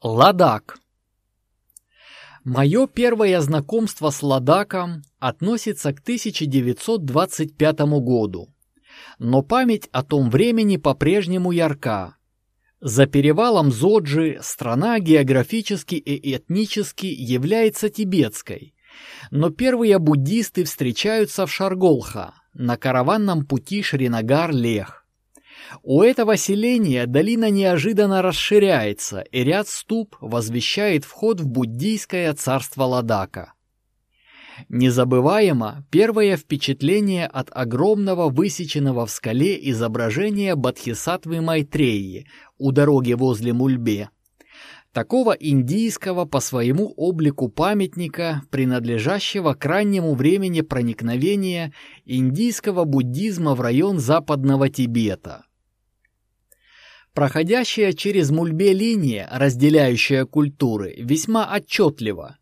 Ладак. Мое первое знакомство с Ладаком относится к 1925 году, но память о том времени по-прежнему ярка. За перевалом Зоджи страна географически и этнически является тибетской, но первые буддисты встречаются в Шарголха на караванном пути Шринагар-Лех. У этого селения долина неожиданно расширяется, и ряд ступ возвещает вход в буддийское царство Ладака. Незабываемо первое впечатление от огромного высеченного в скале изображения Бодхисаттвы Майтреи у дороги возле Мульбе. Такого индийского по своему облику памятника, принадлежащего к раннему времени проникновения индийского буддизма в район западного Тибета – Проходящая через Мульбе линия, разделяющая культуры, весьма отчетлива.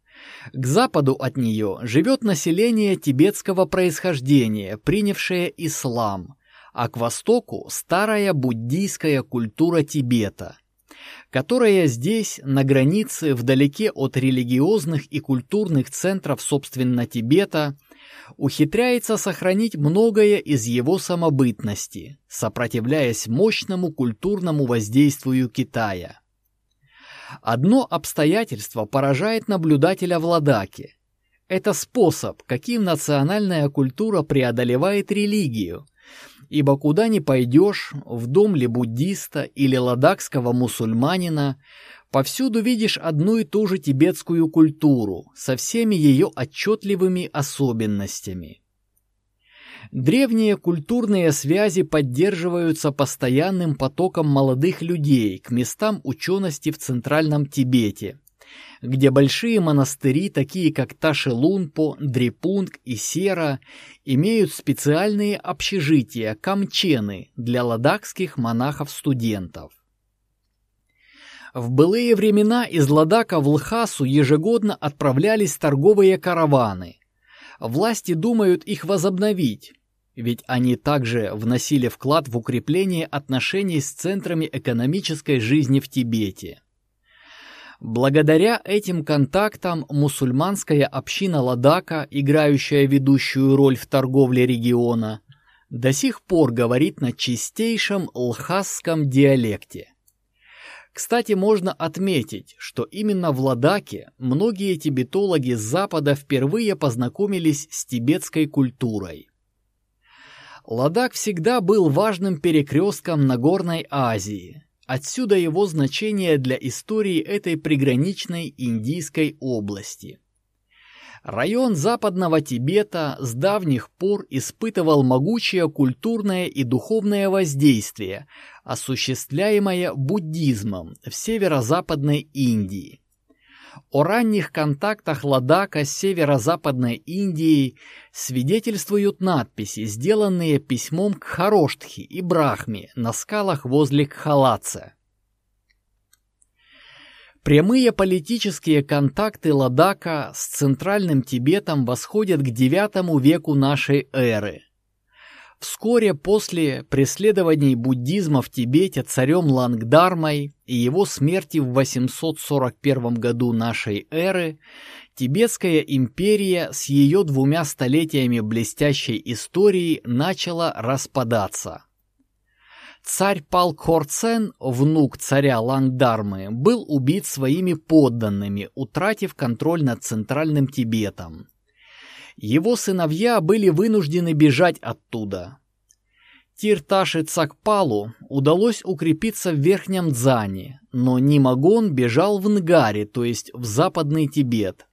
К западу от нее живет население тибетского происхождения, принявшее ислам, а к востоку – старая буддийская культура Тибета, которая здесь, на границе, вдалеке от религиозных и культурных центров собственно Тибета, ухитряется сохранить многое из его самобытности, сопротивляясь мощному культурному воздействию Китая. Одно обстоятельство поражает наблюдателя в Ладаке. Это способ, каким национальная культура преодолевает религию, ибо куда ни пойдешь, в дом ли буддиста или ладакского мусульманина, Повсюду видишь одну и ту же тибетскую культуру со всеми ее отчетливыми особенностями. Древние культурные связи поддерживаются постоянным потоком молодых людей к местам учености в Центральном Тибете, где большие монастыри, такие как Ташелунпо, Дрипунг и Сера, имеют специальные общежития, камчены для ладакских монахов-студентов. В былые времена из Ладака в Лхасу ежегодно отправлялись торговые караваны. Власти думают их возобновить, ведь они также вносили вклад в укрепление отношений с центрами экономической жизни в Тибете. Благодаря этим контактам мусульманская община Ладака, играющая ведущую роль в торговле региона, до сих пор говорит на чистейшем лхасском диалекте. Кстати, можно отметить, что именно в Ладаке многие тибетологи с Запада впервые познакомились с тибетской культурой. Ладак всегда был важным перекрестком Нагорной Азии. Отсюда его значение для истории этой приграничной индийской области. Район Западного Тибета с давних пор испытывал могучее культурное и духовное воздействие, осуществляемое буддизмом в северо-западной Индии. О ранних контактах Ладака с северо-западной Индией свидетельствуют надписи, сделанные письмом к Хароштхи и Брахме на скалах возле Кхалаца. Прямые политические контакты Ладака с Центральным Тибетом восходят к IX веку нашей эры. Вскоре после преследований буддизма в Тибете царем Лангдармой и его смерти в 841 году нашей эры, Тибетская империя с ее двумя столетиями блестящей истории начала распадаться. Царь Палкхорцен, внук царя Лангдармы, был убит своими подданными, утратив контроль над Центральным Тибетом. Его сыновья были вынуждены бежать оттуда. Тирташи Цакпалу удалось укрепиться в Верхнем Дзане, но Нимагон бежал в Нгаре, то есть в Западный Тибет.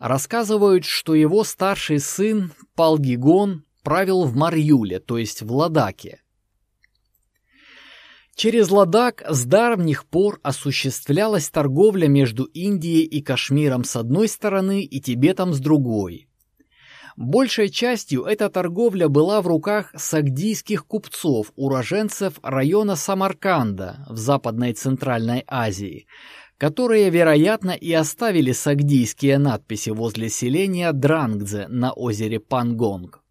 Рассказывают, что его старший сын Палгигон правил в Марьюле, то есть в Ладаке. Через Ладак с давних пор осуществлялась торговля между Индией и Кашмиром с одной стороны и Тибетом с другой. Большей частью эта торговля была в руках сагдийских купцов, уроженцев района Самарканда в Западной Центральной Азии, которые, вероятно, и оставили сагдийские надписи возле селения Дрангдзе на озере Пангонг.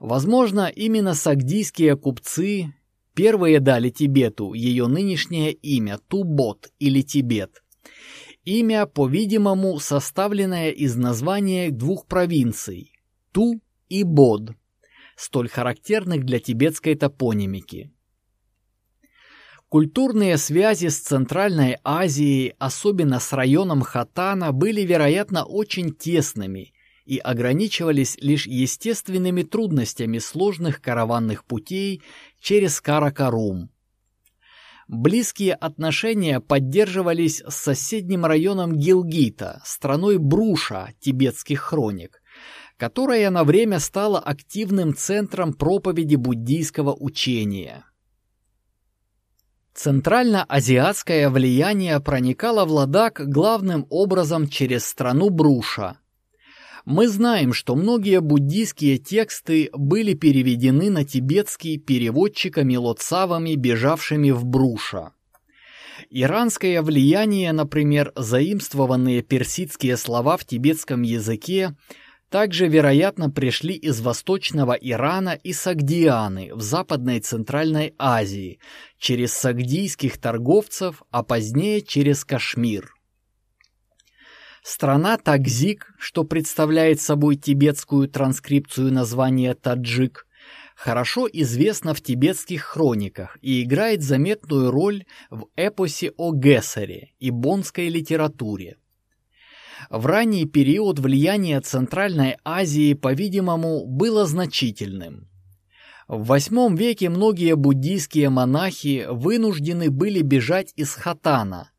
Возможно, именно сагдийские купцы Первые дали Тибету ее нынешнее имя Тубот или Тибет. Имя, по-видимому, составленное из названия двух провинций – Ту и Bod, столь характерных для тибетской топонимики. Культурные связи с Центральной Азией, особенно с районом Хатана, были, вероятно, очень тесными и ограничивались лишь естественными трудностями сложных караванных путей через Каракарум. Близкие отношения поддерживались с соседним районом Гилгита, страной Бруша тибетских хроник, которая на время стала активным центром проповеди буддийского учения. Центрально-азиатское влияние проникало в Ладак главным образом через страну Бруша. Мы знаем, что многие буддийские тексты были переведены на тибетский переводчиками-лоцавами, бежавшими в Бруша. Иранское влияние, например, заимствованные персидские слова в тибетском языке – также, вероятно, пришли из восточного Ирана и Сагдианы в Западной Центральной Азии через сагдийских торговцев, а позднее через Кашмир. Страна Тагзик, что представляет собой тибетскую транскрипцию названия таджик, хорошо известна в тибетских хрониках и играет заметную роль в эпосе о Гессере и бонской литературе. В ранний период влияние Центральной Азии, по-видимому, было значительным. В VIII веке многие буддийские монахи вынуждены были бежать из Хатана.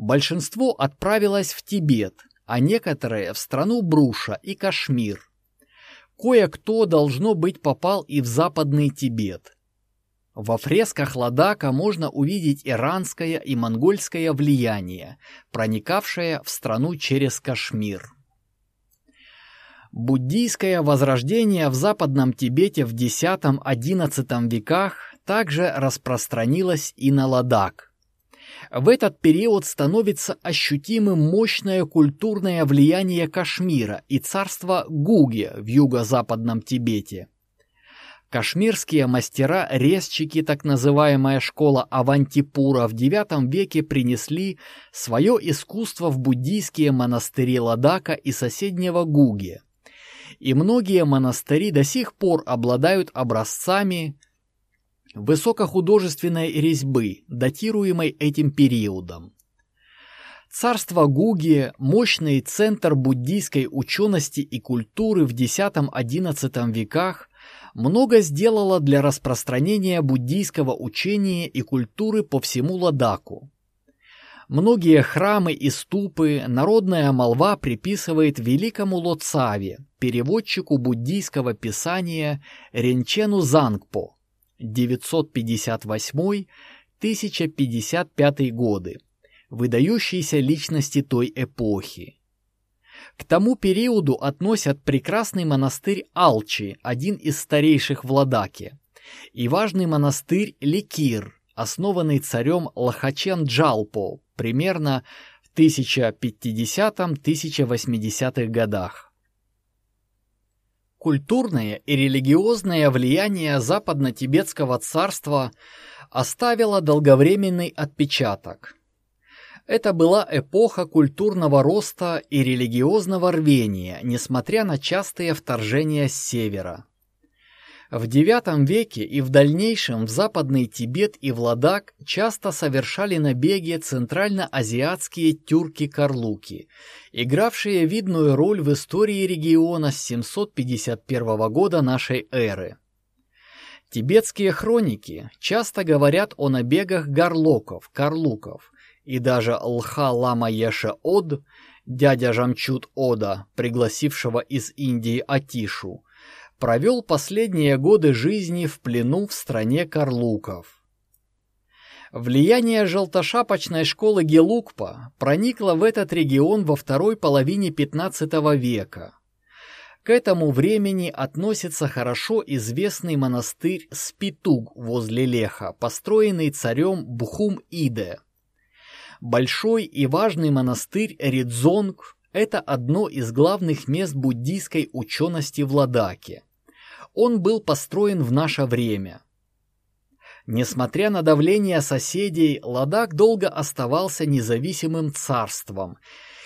Большинство отправилось в Тибет, а некоторые в страну Бруша и Кашмир. Кое-кто, должно быть, попал и в Западный Тибет. Во фресках Ладака можно увидеть иранское и монгольское влияние, проникавшее в страну через Кашмир. Буддийское возрождение в Западном Тибете в X-XI веках также распространилось и на Ладак. В этот период становится ощутимым мощное культурное влияние Кашмира и царства Гуги в юго-западном Тибете – Кашмирские мастера-резчики, так называемая школа Авантипура, в IX веке принесли свое искусство в буддийские монастыри Ладака и соседнего Гуги. И многие монастыри до сих пор обладают образцами высокохудожественной резьбы, датируемой этим периодом. Царство Гуги – мощный центр буддийской учености и культуры в X-XI веках, много сделала для распространения буддийского учения и культуры по всему Ладаку. Многие храмы и ступы народная молва приписывает великому Лоцаве, переводчику буддийского писания Ренчену Зангпо 958-1055 годы, выдающейся личности той эпохи. К тому периоду относят прекрасный монастырь Алчи, один из старейших в Ладаке, и важный монастырь Ликир, основанный царем Лохачен Джалпо примерно в 1050-1080-х годах. Культурное и религиозное влияние западно-тибетского царства оставило долговременный отпечаток – это была эпоха культурного роста и религиозного рвения, несмотря на частые вторжения с севера. В IX веке и в дальнейшем в Западный Тибет и в Ладак часто совершали набеги центральноазиатские тюрки-карлуки, игравшие видную роль в истории региона с 751 года нашей эры. Тибетские хроники часто говорят о набегах гарлоков, карлуков, и даже Лха Лама Еша Од, дядя Жамчут Ода, пригласившего из Индии Атишу, провел последние годы жизни в плену в стране Карлуков. Влияние желтошапочной школы Гелукпа проникло в этот регион во второй половине XV века. К этому времени относится хорошо известный монастырь Спитуг возле Леха, построенный царем Бхум-Иде – Большой и важный монастырь Ридзонг – это одно из главных мест буддийской учености в Ладаке. Он был построен в наше время. Несмотря на давление соседей, Ладак долго оставался независимым царством,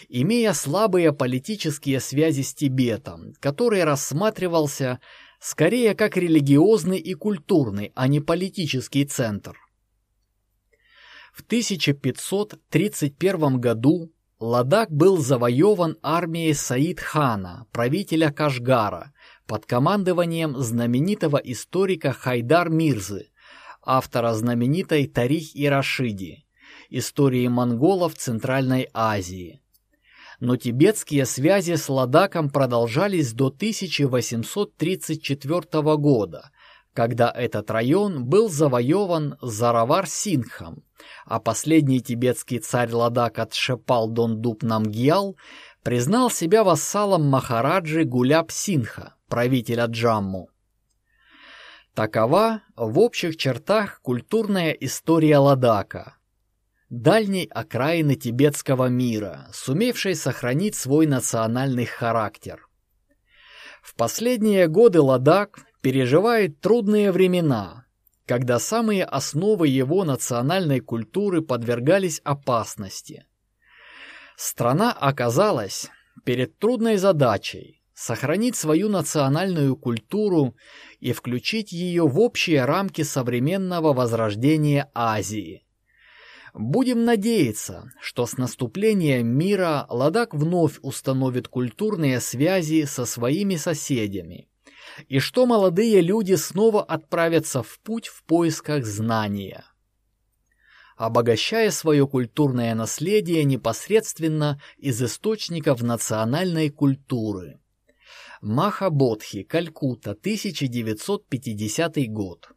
имея слабые политические связи с Тибетом, который рассматривался скорее как религиозный и культурный, а не политический центр. В 1531 году Ладак был завоеван армией Саид-хана, правителя Кашгара, под командованием знаменитого историка Хайдар Мирзы, автора знаменитой Тарих и Рашиди, истории монголов Центральной Азии. Но тибетские связи с Ладаком продолжались до 1834 года, когда этот район был завоеван Заравар-Сингхом, а последний тибетский царь Ладак Атшепал Дондуб Намгьял признал себя вассалом Махараджи Гуляб-Синха, правителя Джамму. Такова в общих чертах культурная история Ладака, дальней окраины тибетского мира, сумевшей сохранить свой национальный характер. В последние годы Ладак переживает трудные времена, когда самые основы его национальной культуры подвергались опасности. Страна оказалась перед трудной задачей сохранить свою национальную культуру и включить ее в общие рамки современного возрождения Азии. Будем надеяться, что с наступлением мира Ладак вновь установит культурные связи со своими соседями и что молодые люди снова отправятся в путь в поисках знания, обогащая свое культурное наследие непосредственно из источников национальной культуры. Махабодхи, Калькутта, 1950 год.